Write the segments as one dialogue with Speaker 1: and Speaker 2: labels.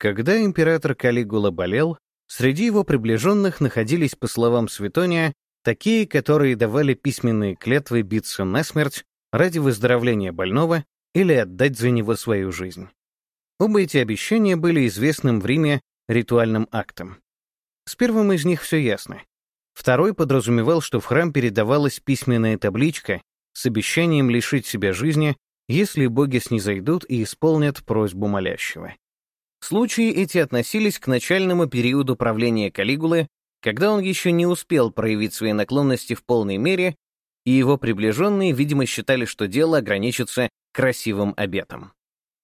Speaker 1: Когда император Калигула болел, среди его приближенных находились, по словам Светония, такие, которые давали письменные клятвы биться насмерть ради выздоровления больного или отдать за него свою жизнь. Оба эти обещания были известным в Риме ритуальным актом. С первым из них все ясно. Второй подразумевал, что в храм передавалась письменная табличка с обещанием лишить себя жизни, если боги снизойдут и исполнят просьбу молящего. Случаи эти относились к начальному периоду правления Калигулы, когда он еще не успел проявить свои наклонности в полной мере, и его приближенные, видимо, считали, что дело ограничится красивым обетом.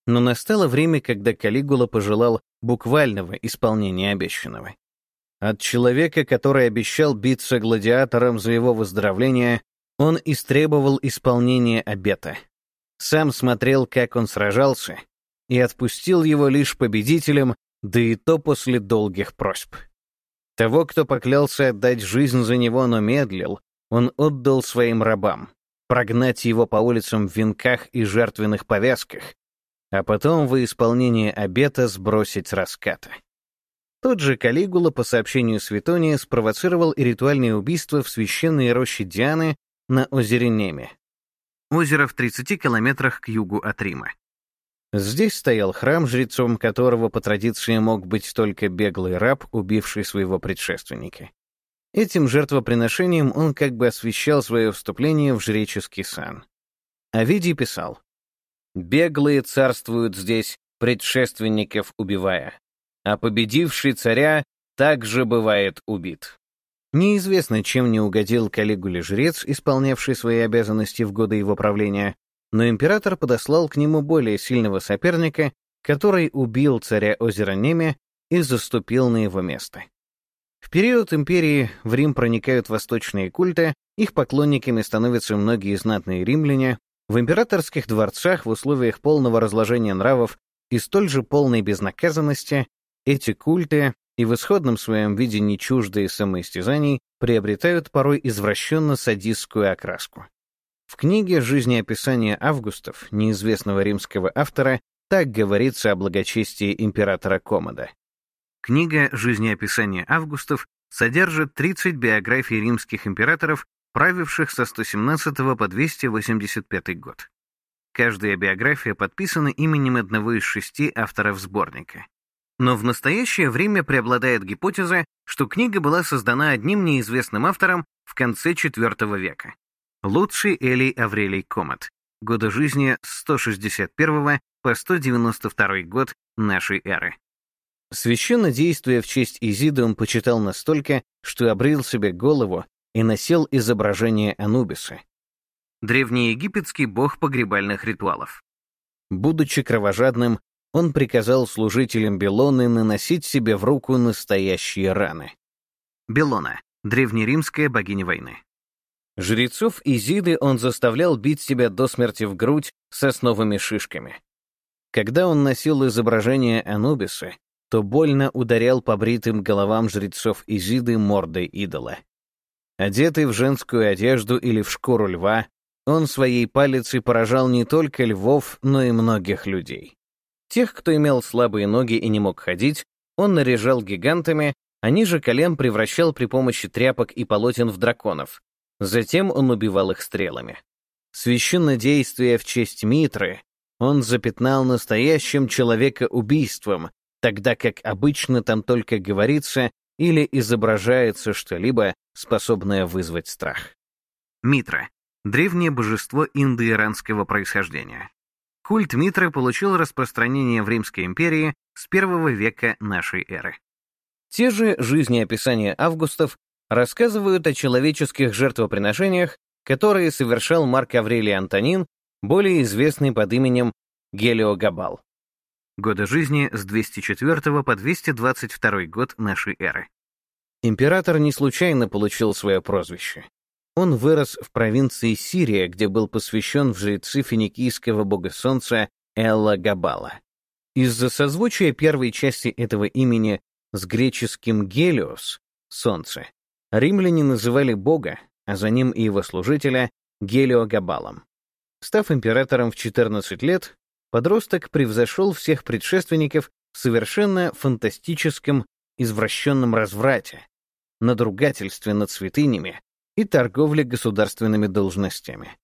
Speaker 1: Но настало время, когда Калигула пожелал буквального исполнения обещанного. От человека, который обещал биться гладиатором за его выздоровление, он истребовал исполнения обета. Сам смотрел, как он сражался, и отпустил его лишь победителем, да и то после долгих просьб. Того, кто поклялся отдать жизнь за него, но медлил, он отдал своим рабам, прогнать его по улицам в венках и жертвенных повязках, а потом во исполнение обета сбросить раската. Тот же Калигула, по сообщению Светония, спровоцировал и ритуальное убийство в священной роще Дианы на озере Неме. Озеро в 30 километрах к югу от Рима. Здесь стоял храм, жрецом которого по традиции мог быть только беглый раб, убивший своего предшественника. Этим жертвоприношением он как бы освещал свое вступление в жреческий сан. Овидий писал, «Беглые царствуют здесь, предшественников убивая, а победивший царя также бывает убит». Неизвестно, чем не угодил Калигуле жрец, исполнявший свои обязанности в годы его правления, но император подослал к нему более сильного соперника, который убил царя озера Неме и заступил на его место. В период империи в Рим проникают восточные культы, их поклонниками становятся многие знатные римляне, в императорских дворцах в условиях полного разложения нравов и столь же полной безнаказанности эти культы и в исходном своем виде не чуждые самоистязаний приобретают порой извращенно-садистскую окраску. В книге «Жизнеописание Августов» неизвестного римского автора так говорится о благочестии императора Комода. Книга «Жизнеописание Августов» содержит 30 биографий римских императоров, правивших со 117 по 285 год. Каждая биография подписана именем одного из шести авторов сборника. Но в настоящее время преобладает гипотеза, что книга была создана одним неизвестным автором в конце IV века. Лучший Элий Аврелий Комат. Годы жизни с 161 по 192 год нашей эры. Священное действие в честь Изиды он почитал настолько, что обрил себе голову и носил изображение Анубиса. Древнеегипетский бог погребальных ритуалов. Будучи кровожадным, он приказал служителям Белоны наносить себе в руку настоящие раны. Белона — древнеримская богиня войны. Жрецов Изиды он заставлял бить себя до смерти в грудь сосновыми шишками. Когда он носил изображение Анубиса, то больно ударял по бритым головам жрецов Изиды мордой идола. Одетый в женскую одежду или в шкуру льва, он своей палицей поражал не только львов, но и многих людей. Тех, кто имел слабые ноги и не мог ходить, он наряжал гигантами, а ниже колен превращал при помощи тряпок и полотен в драконов, Затем он убивал их стрелами. Священное действие в честь Митры он запятнал настоящим человекоубийством, тогда как обычно там только говорится или изображается что-либо, способное вызвать страх. Митра — древнее божество индоиранского происхождения. Культ Митры получил распространение в Римской империи с первого века нашей эры. Те же жизнеописания Августов рассказывают о человеческих жертвоприношениях, которые совершал Марк Аврелий Антонин, более известный под именем Гелиогабал. Годы жизни с 204 по 222 год нашей эры. Император не случайно получил свое прозвище. Он вырос в провинции Сирия, где был посвящен в жрецы финикийского бога солнца Элла Габала. Из-за созвучия первой части этого имени с греческим «гелиос» — солнце, Римляне называли бога, а за ним и его служителя, Гелиогабалом. Став императором в 14 лет, подросток превзошел всех предшественников в совершенно фантастическом извращенном разврате, надругательстве над святынями и торговле государственными должностями.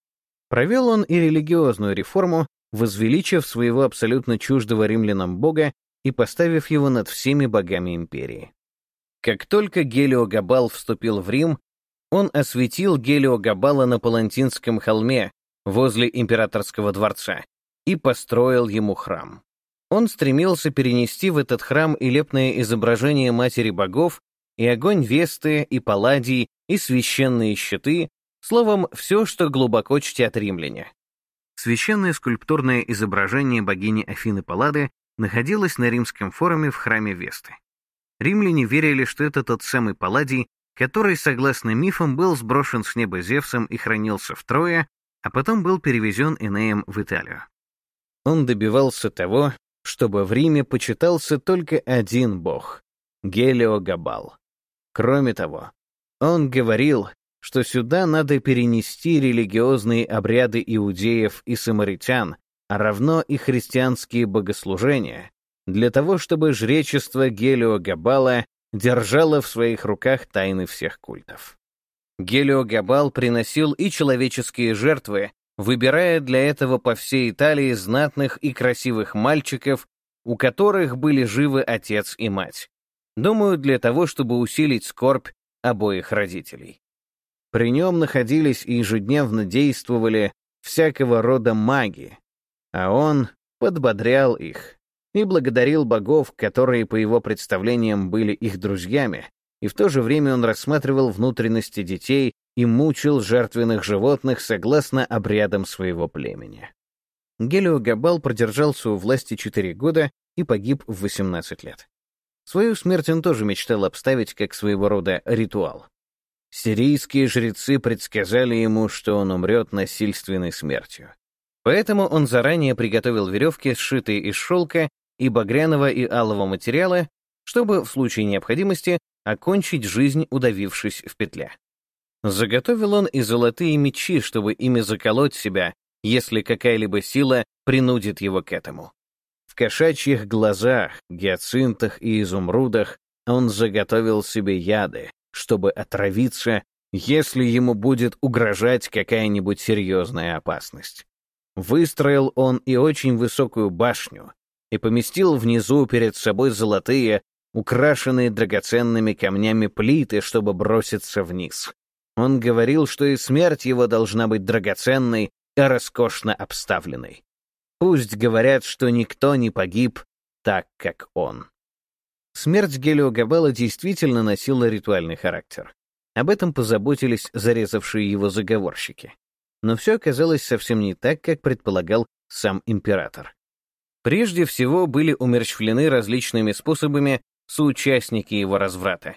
Speaker 1: Провел он и религиозную реформу, возвеличив своего абсолютно чуждого римлянам бога и поставив его над всеми богами империи. Как только Гелиогабал вступил в Рим, он осветил Гелиогабала на Палантинском холме возле императорского дворца и построил ему храм. Он стремился перенести в этот храм и лепное изображение матери богов, и огонь Весты, и Палладий, и священные щиты, словом, все, что глубоко чтят римляне. Священное скульптурное изображение богини Афины Паллады находилось на римском форуме в храме Весты. Римляне верили, что это тот самый Палладий, который, согласно мифам, был сброшен с неба Зевсом и хранился в Трое, а потом был перевезен Энеем в Италию. Он добивался того, чтобы в Риме почитался только один бог — Гелиогабал. Кроме того, он говорил, что сюда надо перенести религиозные обряды иудеев и самаритян, а равно и христианские богослужения, для того, чтобы жречество Гелиогабала держало в своих руках тайны всех культов. Гелиогабал приносил и человеческие жертвы, выбирая для этого по всей Италии знатных и красивых мальчиков, у которых были живы отец и мать. Думаю, для того, чтобы усилить скорбь обоих родителей. При нем находились и ежедневно действовали всякого рода маги, а он подбодрял их и благодарил богов, которые, по его представлениям, были их друзьями, и в то же время он рассматривал внутренности детей и мучил жертвенных животных согласно обрядам своего племени. Гелио Габал продержался у власти 4 года и погиб в 18 лет. Свою смерть он тоже мечтал обставить как своего рода ритуал. Сирийские жрецы предсказали ему, что он умрет насильственной смертью. Поэтому он заранее приготовил веревки, сшитые из шелка и багряного и алого материала, чтобы в случае необходимости окончить жизнь, удавившись в петле. Заготовил он и золотые мечи, чтобы ими заколоть себя, если какая-либо сила принудит его к этому. В кошачьих глазах, гиацинтах и изумрудах он заготовил себе яды, чтобы отравиться, если ему будет угрожать какая-нибудь серьезная опасность. Выстроил он и очень высокую башню и поместил внизу перед собой золотые, украшенные драгоценными камнями плиты, чтобы броситься вниз. Он говорил, что и смерть его должна быть драгоценной и роскошно обставленной. Пусть говорят, что никто не погиб так, как он. Смерть Гелио Габела действительно носила ритуальный характер. Об этом позаботились зарезавшие его заговорщики. Но все оказалось совсем не так, как предполагал сам император. Прежде всего были умерщвлены различными способами соучастники его разврата.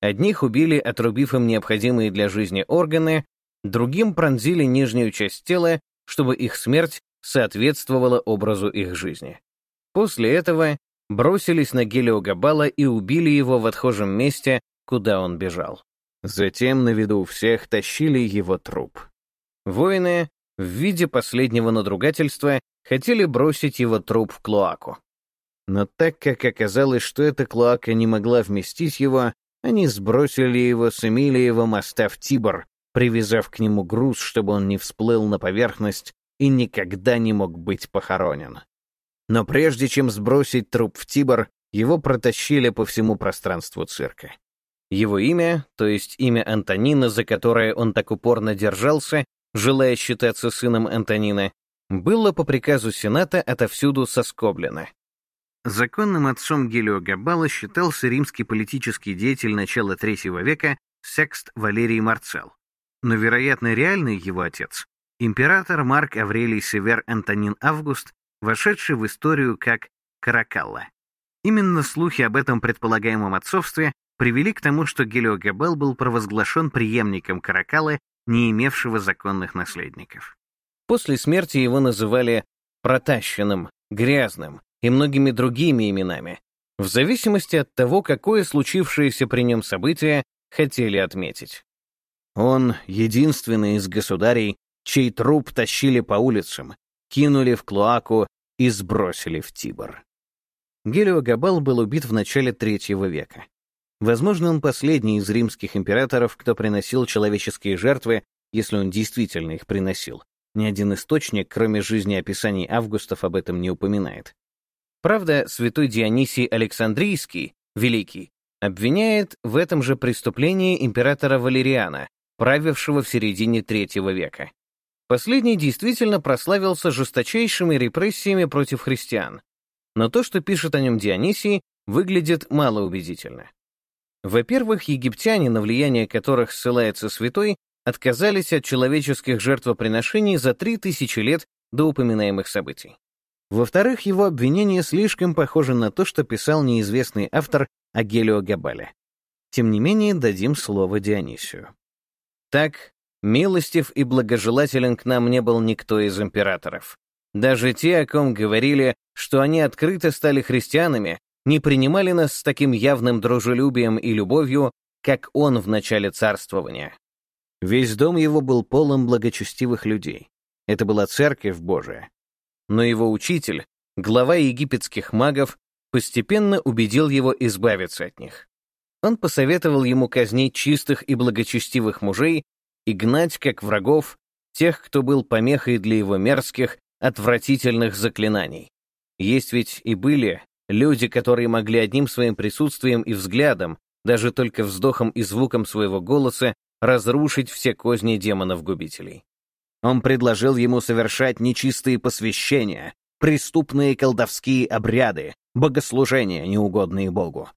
Speaker 1: Одних убили, отрубив им необходимые для жизни органы, другим пронзили нижнюю часть тела, чтобы их смерть соответствовала образу их жизни. После этого бросились на Гелиогабала и убили его в отхожем месте, куда он бежал. Затем на виду всех тащили его труп. Воины, в виде последнего надругательства, хотели бросить его труп в клоаку. Но так как оказалось, что эта клоака не могла вместить его, они сбросили его с Эмилиева моста в Тибр, привязав к нему груз, чтобы он не всплыл на поверхность и никогда не мог быть похоронен. Но прежде чем сбросить труп в Тибр, его протащили по всему пространству цирка. Его имя, то есть имя Антонина, за которое он так упорно держался, желая считаться сыном Антонина, было по приказу Сената отовсюду соскоблено. Законным отцом Гелиогабала считался римский политический деятель начала III века Секст Валерий Марцел. Но, вероятно, реальный его отец — император Марк Аврелий Север Антонин Август, вошедший в историю как Каракалла. Именно слухи об этом предполагаемом отцовстве привели к тому, что Гелиогабал был провозглашен преемником Каракаллы, не имевшего законных наследников. После смерти его называли протащенным, грязным и многими другими именами, в зависимости от того, какое случившееся при нем событие хотели отметить. Он — единственный из государей, чей труп тащили по улицам, кинули в клоаку и сбросили в Тибр. Гелиогабал был убит в начале III века. Возможно, он последний из римских императоров, кто приносил человеческие жертвы, если он действительно их приносил. Ни один источник, кроме жизнеописаний Августов, об этом не упоминает. Правда, святой Дионисий Александрийский, великий, обвиняет в этом же преступлении императора Валериана, правившего в середине III века. Последний действительно прославился жесточайшими репрессиями против христиан, но то, что пишет о нем Дионисий, выглядит малоубедительно. Во-первых, египтяне, на влияние которых ссылается святой, отказались от человеческих жертвоприношений за три тысячи лет до упоминаемых событий. Во-вторых, его обвинение слишком похоже на то, что писал неизвестный автор о Гелиогабале. Тем не менее, дадим слово Дионисию. Так, милостив и благожелателен к нам не был никто из императоров. Даже те, о ком говорили, что они открыто стали христианами, не принимали нас с таким явным дружелюбием и любовью, как он в начале царствования. Весь дом его был полон благочестивых людей. Это была церковь Божия. Но его учитель, глава египетских магов, постепенно убедил его избавиться от них. Он посоветовал ему казнить чистых и благочестивых мужей и гнать, как врагов, тех, кто был помехой для его мерзких, отвратительных заклинаний. Есть ведь и были люди, которые могли одним своим присутствием и взглядом, даже только вздохом и звуком своего голоса, разрушить все козни демонов-губителей. Он предложил ему совершать нечистые посвящения, преступные колдовские обряды, богослужения, неугодные Богу.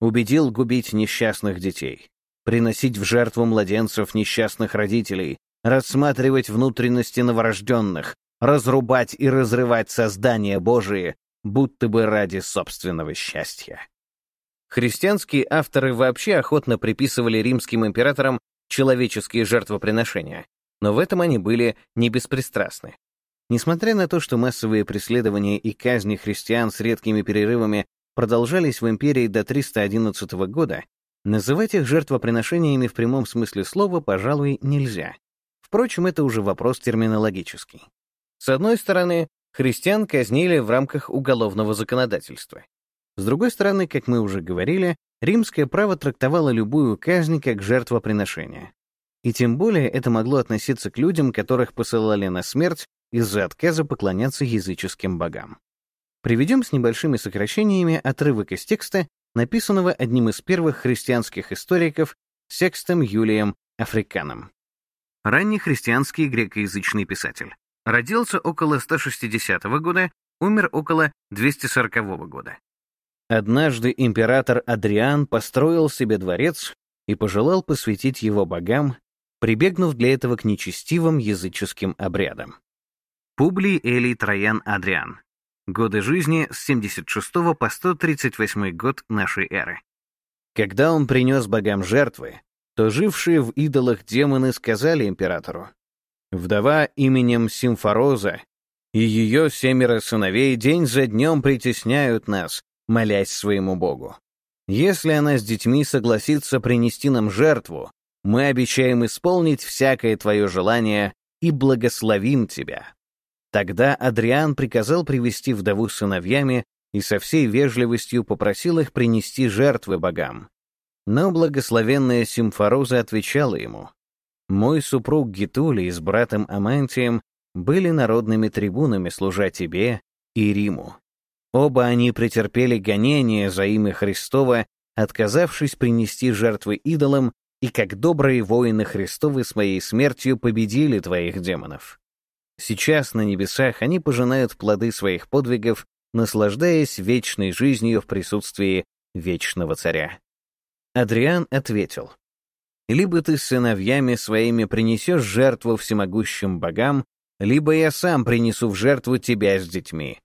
Speaker 1: Убедил губить несчастных детей, приносить в жертву младенцев несчастных родителей, рассматривать внутренности новорожденных, разрубать и разрывать создания Божие, будто бы ради собственного счастья. Христианские авторы вообще охотно приписывали римским императорам человеческие жертвоприношения, но в этом они были не беспристрастны. Несмотря на то, что массовые преследования и казни христиан с редкими перерывами продолжались в империи до 311 года, называть их жертвоприношениями в прямом смысле слова, пожалуй, нельзя. Впрочем, это уже вопрос терминологический. С одной стороны, христиан казнили в рамках уголовного законодательства. С другой стороны, как мы уже говорили, римское право трактовало любую казнь как жертвоприношение. И тем более это могло относиться к людям, которых посылали на смерть из-за отказа поклоняться языческим богам. Приведем с небольшими сокращениями отрывок из текста, написанного одним из первых христианских историков Секстом Юлием Африканом. Ранний христианский грекоязычный писатель. Родился около 160 года, умер около 240 года. Однажды император Адриан построил себе дворец и пожелал посвятить его богам, прибегнув для этого к нечестивым языческим обрядам. Публий Элий Троян Адриан. Годы жизни с 76 по 138 год нашей эры. Когда он принес богам жертвы, то жившие в идолах демоны сказали императору, Вдова именем Симфороза и ее семеро сыновей день за днем притесняют нас, молясь своему Богу. Если она с детьми согласится принести нам жертву, мы обещаем исполнить всякое твое желание и благословим тебя». Тогда Адриан приказал привести вдову с сыновьями и со всей вежливостью попросил их принести жертвы богам. Но благословенная Симфороза отвечала ему, мой супруг Гитулий с братом Амантием были народными трибунами, служа тебе и Риму. Оба они претерпели гонение за имя Христова, отказавшись принести жертвы идолам, и как добрые воины Христовы своей смертью победили твоих демонов. Сейчас на небесах они пожинают плоды своих подвигов, наслаждаясь вечной жизнью в присутствии вечного царя. Адриан ответил, либо ты с сыновьями своими принесешь жертву всемогущим богам, либо я сам принесу в жертву тебя с детьми».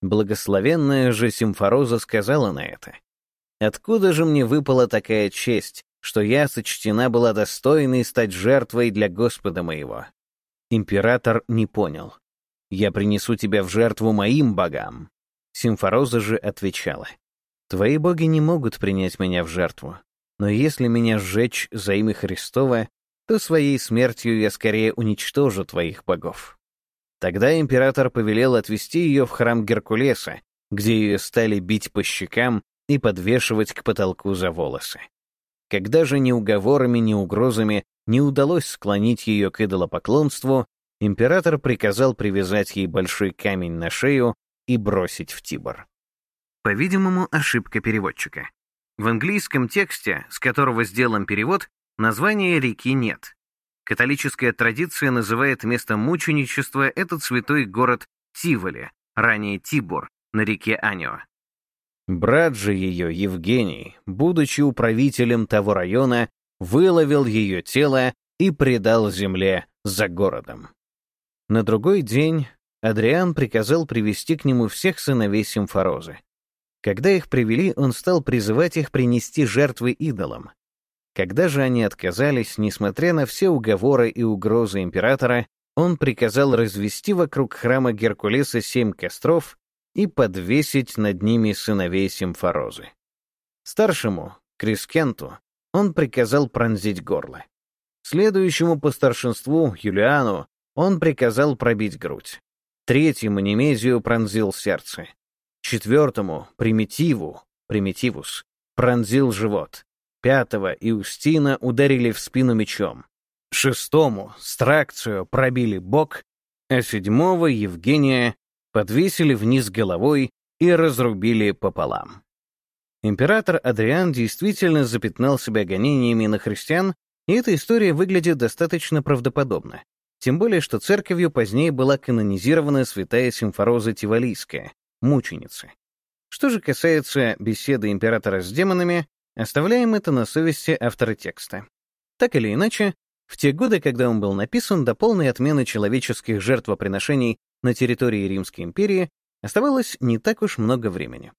Speaker 1: Благословенная же Симфороза сказала на это. «Откуда же мне выпала такая честь, что я сочтена была достойной стать жертвой для Господа моего?» Император не понял. «Я принесу тебя в жертву моим богам». Симфороза же отвечала. «Твои боги не могут принять меня в жертву. Но если меня сжечь за имя Христова, то своей смертью я скорее уничтожу твоих богов». Тогда император повелел отвести ее в храм Геркулеса, где ее стали бить по щекам и подвешивать к потолку за волосы. Когда же ни уговорами, ни угрозами не удалось склонить ее к идолопоклонству, император приказал привязать ей большой камень на шею и бросить в Тибр. По-видимому, ошибка переводчика. В английском тексте, с которого сделан перевод, названия реки нет. Католическая традиция называет местом мученичества этот святой город Тиволи, ранее Тибур, на реке Анио. Брат же ее, Евгений, будучи управителем того района, выловил ее тело и предал земле за городом. На другой день Адриан приказал привести к нему всех сыновей Симфорозы. Когда их привели, он стал призывать их принести жертвы идолам. Когда же они отказались, несмотря на все уговоры и угрозы императора, он приказал развести вокруг храма Геркулеса семь костров и подвесить над ними сыновей Симфорозы. Старшему, Крискенту, он приказал пронзить горло. Следующему по старшинству, Юлиану, он приказал пробить грудь. Третьему Немезию пронзил сердце. Четвертому, Примитиву, Примитивус, пронзил живот. Пятого Иустина ударили в спину мечом. Шестому, Стракцию, пробили бок, а седьмого, Евгения, подвесили вниз головой и разрубили пополам. Император Адриан действительно запятнал себя гонениями на христиан, и эта история выглядит достаточно правдоподобно. Тем более, что церковью позднее была канонизирована святая Симфороза Тивалийская, мученица. Что же касается беседы императора с демонами, оставляем это на совести автора текста. Так или иначе, в те годы, когда он был написан, до полной отмены человеческих жертвоприношений на территории Римской империи оставалось не так уж много времени.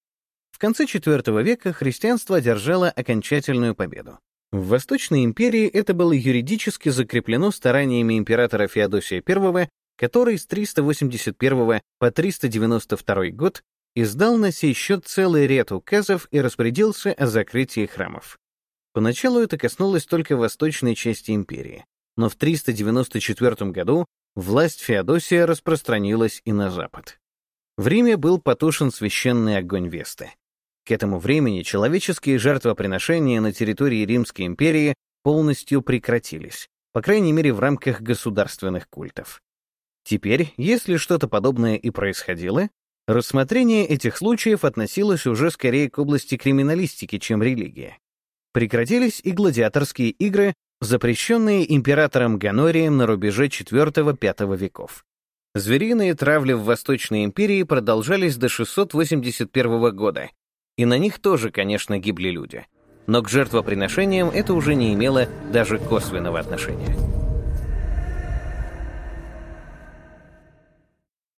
Speaker 1: В конце IV века христианство одержало окончательную победу. В Восточной империи это было юридически закреплено стараниями императора Феодосия I, который с 381 по 392 год издал на сей счет целый ряд указов и распорядился о закрытии храмов. Поначалу это коснулось только восточной части империи, но в 394 году власть Феодосия распространилась и на запад. В Риме был потушен священный огонь Весты. К этому времени человеческие жертвоприношения на территории Римской империи полностью прекратились, по крайней мере в рамках государственных культов. Теперь, если что-то подобное и происходило, рассмотрение этих случаев относилось уже скорее к области криминалистики, чем религии. Прекратились и гладиаторские игры, запрещенные императором Ганорием на рубеже IV-V веков. Звериные травли в Восточной империи продолжались до 681 года, и на них тоже, конечно, гибли люди. Но к жертвоприношениям это уже не имело даже косвенного отношения.